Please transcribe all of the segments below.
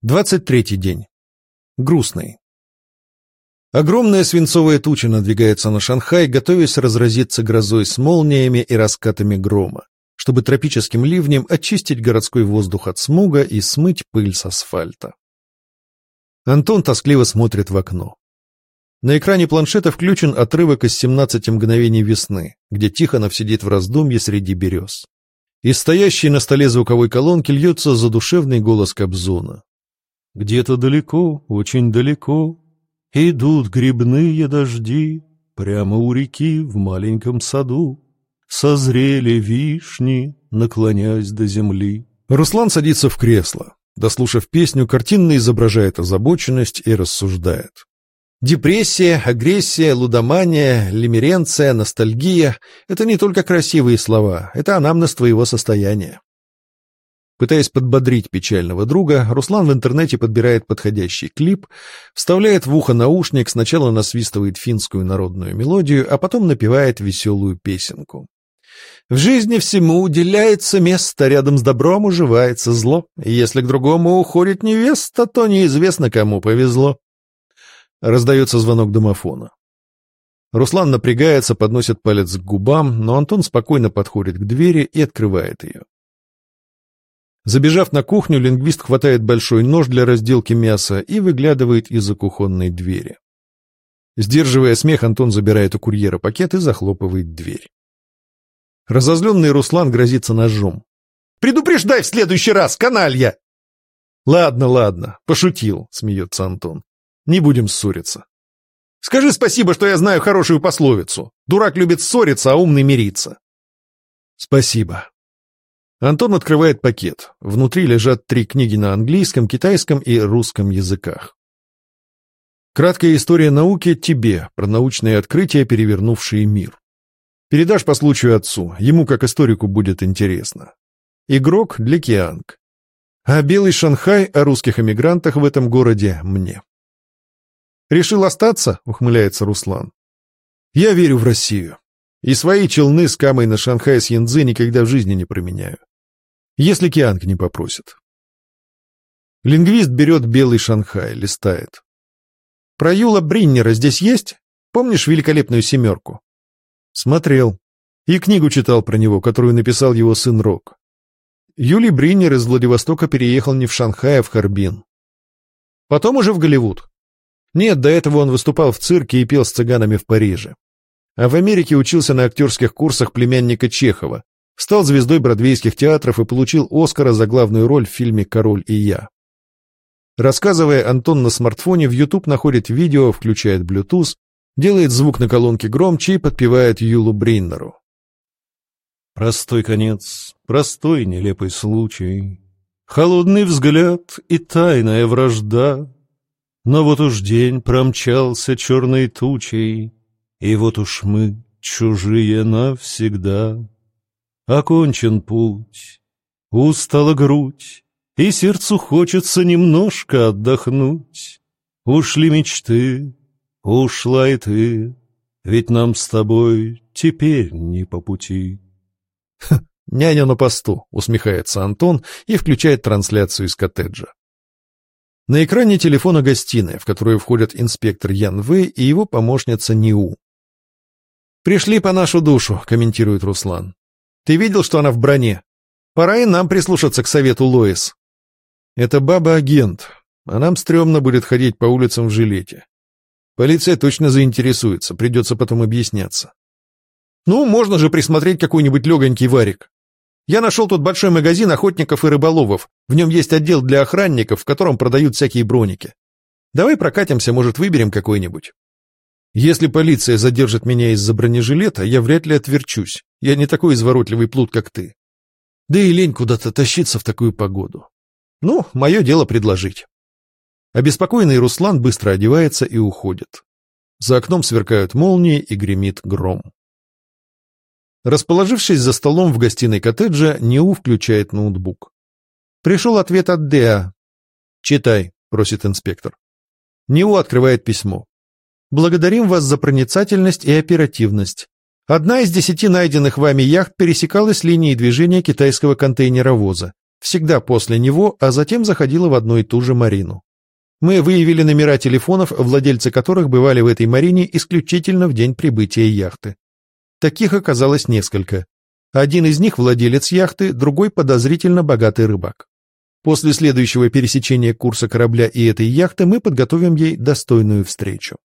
Двадцать третий день. Грустный. Огромная свинцовая туча надвигается на Шанхай, готовясь разразиться грозой с молниями и раскатами грома, чтобы тропическим ливнем очистить городской воздух от смуга и смыть пыль с асфальта. Антон тоскливо смотрит в окно. На экране планшета включен отрывок из «17 мгновений весны», где Тихонов сидит в раздумье среди берез. Из стоящей на столе звуковой колонки льется задушевный голос Кобзона. «Где-то далеко, очень далеко, Идут грибные дожди Прямо у реки в маленьком саду. Созрели вишни, наклоняясь до земли. Руслан садится в кресло. Дослушав песню, картинно изображает озабоченность и рассуждает. Депрессия, агрессия, лудомания, лимеренция, ностальгия — это не только красивые слова, это анамнез твоего состояния. Пытаясь подбодрить печального друга, Руслан в интернете подбирает подходящий клип, вставляет в ухо наушник, сначала насвистывает финскую народную мелодию, а потом напевает веселую песенку. В жизни всему уделяется место, рядом с добром уживается зло. Если к другому уходит невеста, то неизвестно, кому повезло. Раздается звонок домофона. Руслан напрягается, подносит палец к губам, но Антон спокойно подходит к двери и открывает ее. Забежав на кухню, лингвист хватает большой нож для разделки мяса и выглядывает из-за кухонной двери. Сдерживая смех, Антон забирает у курьера пакет и захлопывает дверь. Разозленный Руслан грозится ножом. «Предупреждай в следующий раз, каналья!» «Ладно, ладно, пошутил», — смеется Антон. «Не будем ссориться». «Скажи спасибо, что я знаю хорошую пословицу. Дурак любит ссориться, а умный мириться». «Спасибо», Антон открывает пакет. Внутри лежат три книги на английском, китайском и русском языках. Краткая история науки тебе, про научные открытия, перевернувшие мир. Передашь по случаю отцу, ему как историку будет интересно. Игрок для Кианг. А белый Шанхай о русских эмигрантах в этом городе мне. «Решил остаться?» — ухмыляется Руслан. «Я верю в Россию. И свои челны с камой на Шанхай с Янцзы никогда в жизни не променяю. Если Кианг не попросит. Лингвист берет белый Шанхай, листает. Про Юла Бриннера здесь есть? Помнишь великолепную семерку? Смотрел. И книгу читал про него, которую написал его сын Рок. Юлий Бриннер из Владивостока переехал не в Шанхай, а в Харбин. Потом уже в Голливуд. Нет, до этого он выступал в цирке и пел с цыганами в Париже. А в Америке учился на актерских курсах племянника Чехова, стал звездой бродвейских театров и получил Оскара за главную роль в фильме «Король и я». Рассказывая, Антон на смартфоне в YouTube находит видео, включает Bluetooth, делает звук на колонке громче и подпевает Юлу Бриннеру. Простой конец, простой нелепый случай, Холодный взгляд и тайная вражда. Но вот уж день промчался черной тучей, И вот уж мы чужие навсегда. Окончен путь, устала грудь, И сердцу хочется немножко отдохнуть. Ушли мечты, ушла и ты, Ведь нам с тобой теперь не по пути. «Няня на посту», — усмехается Антон и включает трансляцию из коттеджа. На экране телефона гостиная, в которую входят инспектор Ян Вэй и его помощница Ниу. «Пришли по нашу душу», — комментирует Руслан. Ты видел, что она в броне? Пора и нам прислушаться к совету Лоис. Это баба-агент, а нам стрёмно будет ходить по улицам в жилете. Полиция точно заинтересуется, придется потом объясняться. Ну, можно же присмотреть какой-нибудь легонький варик. Я нашел тут большой магазин охотников и рыболовов. В нем есть отдел для охранников, в котором продают всякие броники. Давай прокатимся, может, выберем какой-нибудь. Если полиция задержит меня из-за бронежилета, я вряд ли отверчусь. Я не такой изворотливый плут, как ты. Да и лень куда-то тащиться в такую погоду. Ну, мое дело предложить. Обеспокоенный Руслан быстро одевается и уходит. За окном сверкают молнии и гремит гром. Расположившись за столом в гостиной коттеджа, Неу включает ноутбук. Пришел ответ от Деа. «Читай», — просит инспектор. Неу открывает письмо. Благодарим вас за проницательность и оперативность. Одна из десяти найденных вами яхт пересекалась линией движения китайского контейнеровоза. всегда после него, а затем заходила в одну и ту же марину. Мы выявили номера телефонов, владельцы которых бывали в этой марине исключительно в день прибытия яхты. Таких оказалось несколько. Один из них владелец яхты, другой подозрительно богатый рыбак. После следующего пересечения курса корабля и этой яхты мы подготовим ей достойную встречу.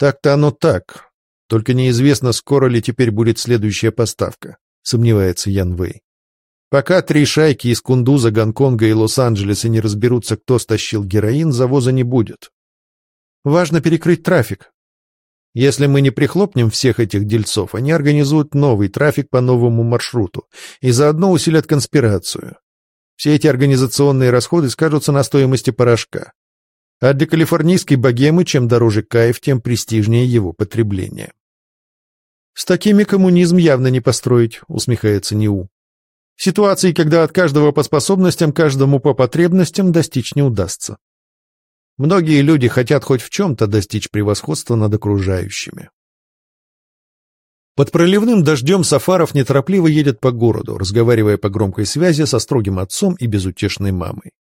Так-то оно так. Только неизвестно, скоро ли теперь будет следующая поставка, сомневается Ян Вэй. Пока три шайки из Кундуза, Гонконга и Лос-Анджелеса не разберутся, кто стащил героин, завоза не будет. Важно перекрыть трафик. Если мы не прихлопнем всех этих дельцов, они организуют новый трафик по новому маршруту и заодно усилят конспирацию. Все эти организационные расходы скажутся на стоимости порошка. А для калифорнийской богемы чем дороже кайф, тем престижнее его потребление. «С такими коммунизм явно не построить», — усмехается Ниу. Ситуации, когда от каждого по способностям, каждому по потребностям достичь не удастся. Многие люди хотят хоть в чем-то достичь превосходства над окружающими. Под проливным дождем Сафаров неторопливо едет по городу, разговаривая по громкой связи со строгим отцом и безутешной мамой.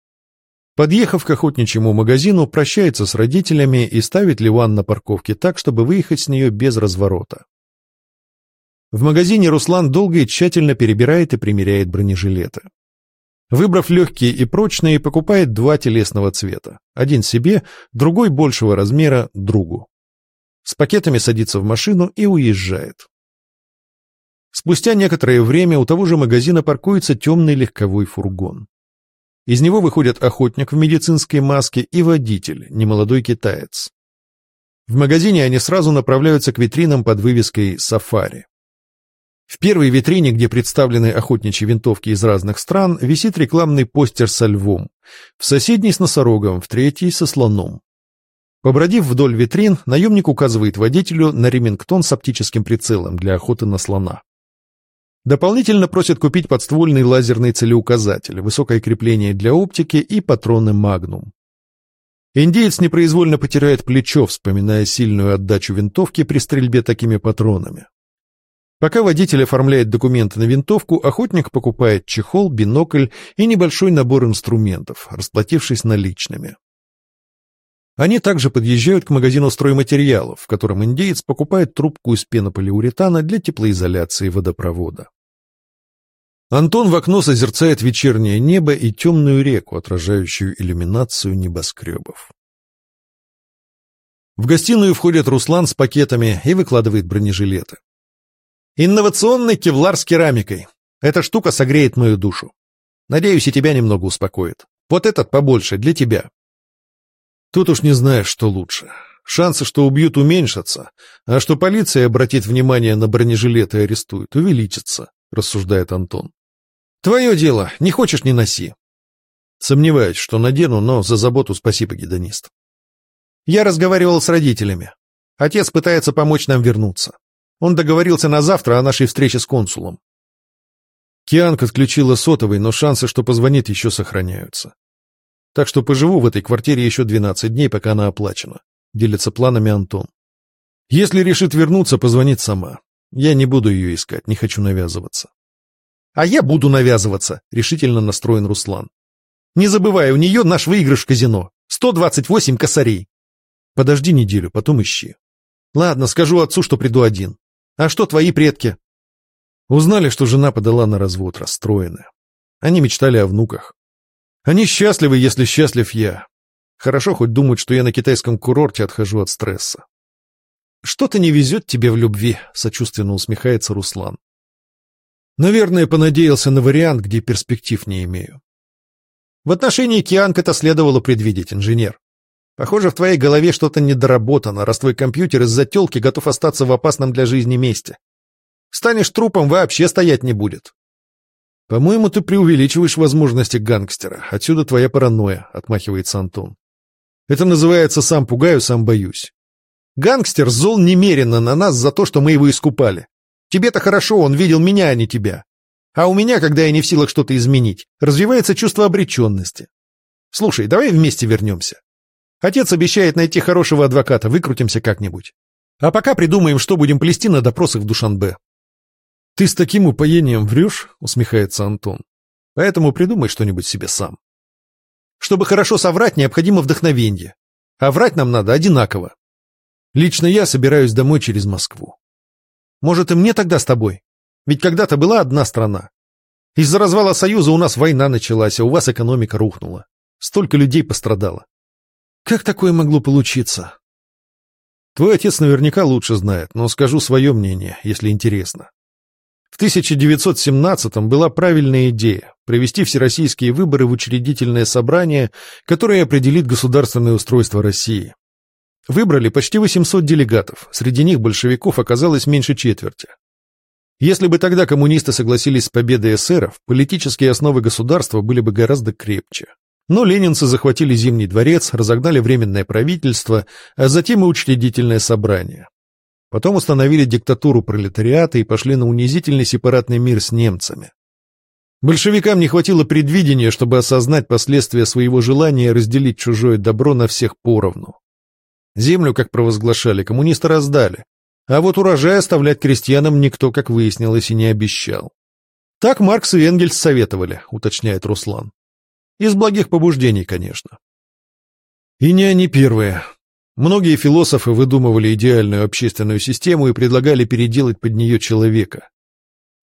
Подъехав к охотничьему магазину, прощается с родителями и ставит Ливан на парковке так, чтобы выехать с нее без разворота. В магазине Руслан долго и тщательно перебирает и примеряет бронежилеты. Выбрав легкие и прочные, покупает два телесного цвета. Один себе, другой большего размера другу. С пакетами садится в машину и уезжает. Спустя некоторое время у того же магазина паркуется темный легковой фургон. Из него выходят охотник в медицинской маске и водитель, немолодой китаец. В магазине они сразу направляются к витринам под вывеской «Сафари». В первой витрине, где представлены охотничьи винтовки из разных стран, висит рекламный постер со львом, в соседней с носорогом, в третьей со слоном. Побродив вдоль витрин, наемник указывает водителю на ремингтон с оптическим прицелом для охоты на слона. Дополнительно просит купить подствольный лазерный целеуказатель, высокое крепление для оптики и патроны «Магнум». Индеец непроизвольно потирает плечо, вспоминая сильную отдачу винтовки при стрельбе такими патронами. Пока водитель оформляет документы на винтовку, охотник покупает чехол, бинокль и небольшой набор инструментов, расплатившись наличными. Они также подъезжают к магазину стройматериалов, в котором индеец покупает трубку из пенополиуретана для теплоизоляции водопровода. Антон в окно созерцает вечернее небо и темную реку, отражающую иллюминацию небоскребов. В гостиную входит Руслан с пакетами и выкладывает бронежилеты. Инновационный кевлар с керамикой. Эта штука согреет мою душу. Надеюсь, и тебя немного успокоит. Вот этот побольше, для тебя. Тут уж не знаешь, что лучше. Шансы, что убьют, уменьшатся, а что полиция обратит внимание на бронежилет и арестует, увеличатся, рассуждает Антон. Твое дело, не хочешь — не носи. Сомневаюсь, что надену, но за заботу спасибо, гедонист. Я разговаривал с родителями. Отец пытается помочь нам вернуться. Он договорился на завтра о нашей встрече с консулом. Кианг отключила сотовый, но шансы, что позвонит, еще сохраняются. Так что поживу в этой квартире еще 12 дней, пока она оплачена. Делится планами Антон. Если решит вернуться, позвонит сама. Я не буду ее искать, не хочу навязываться. А я буду навязываться, решительно настроен Руслан. Не забывай, у нее наш выигрыш в казино. 128 косарей. Подожди неделю, потом ищи. Ладно, скажу отцу, что приду один. А что твои предки? Узнали, что жена подала на развод, расстроены. Они мечтали о внуках. Они счастливы, если счастлив я. Хорошо хоть думают, что я на китайском курорте отхожу от стресса. «Что-то не везет тебе в любви», — сочувственно усмехается Руслан. «Наверное, понадеялся на вариант, где перспектив не имею». В отношении Кианг это следовало предвидеть, инженер. Похоже, в твоей голове что-то недоработано, раз твой компьютер из-за телки готов остаться в опасном для жизни месте. Станешь трупом, вообще стоять не будет. По-моему, ты преувеличиваешь возможности гангстера. Отсюда твоя паранойя, отмахивается Антон. Это называется «сам пугаю, сам боюсь». Гангстер зол немерено на нас за то, что мы его искупали. Тебе-то хорошо, он видел меня, а не тебя. А у меня, когда я не в силах что-то изменить, развивается чувство обреченности. Слушай, давай вместе вернемся. Отец обещает найти хорошего адвоката, выкрутимся как-нибудь. А пока придумаем, что будем плести на допросах в Душанбе. «Ты с таким упоением врешь?» — усмехается Антон. Поэтому придумай что-нибудь себе сам. Чтобы хорошо соврать, необходимо вдохновение. А врать нам надо одинаково. Лично я собираюсь домой через Москву. Может, и мне тогда с тобой? Ведь когда-то была одна страна. Из-за развала Союза у нас война началась, а у вас экономика рухнула. Столько людей пострадало. Как такое могло получиться? Твой отец наверняка лучше знает, но скажу свое мнение, если интересно. В 1917-м была правильная идея провести всероссийские выборы в учредительное собрание, которое определит государственное устройство России. Выбрали почти 800 делегатов, среди них большевиков оказалось меньше четверти. Если бы тогда коммунисты согласились с победой эсеров, политические основы государства были бы гораздо крепче. Но ленинцы захватили Зимний дворец, разогнали Временное правительство, а затем и учредительное собрание. Потом установили диктатуру пролетариата и пошли на унизительный сепаратный мир с немцами. Большевикам не хватило предвидения, чтобы осознать последствия своего желания разделить чужое добро на всех поровну. Землю, как провозглашали, коммунисты раздали, а вот урожай оставлять крестьянам никто, как выяснилось, и не обещал. Так Маркс и Энгельс советовали, уточняет Руслан. Из благих побуждений, конечно. И не они первые. Многие философы выдумывали идеальную общественную систему и предлагали переделать под нее человека.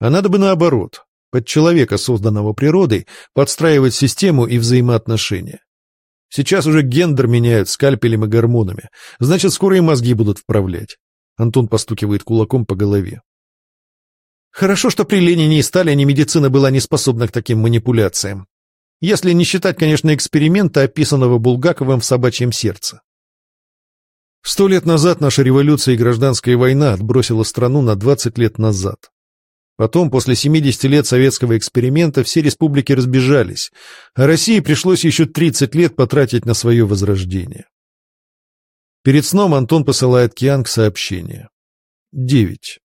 А надо бы наоборот, под человека, созданного природой, подстраивать систему и взаимоотношения. Сейчас уже гендер меняют скальпелем и гормонами, значит, скоро и мозги будут вправлять. Антон постукивает кулаком по голове. Хорошо, что при Ленине и Сталине медицина была не способна к таким манипуляциям. Если не считать, конечно, эксперимента, описанного Булгаковым в «Собачьем сердце». Сто лет назад наша революция и гражданская война отбросила страну на 20 лет назад. Потом, после 70 лет советского эксперимента, все республики разбежались, а России пришлось еще 30 лет потратить на свое возрождение. Перед сном Антон посылает Кианг сообщение. Девять.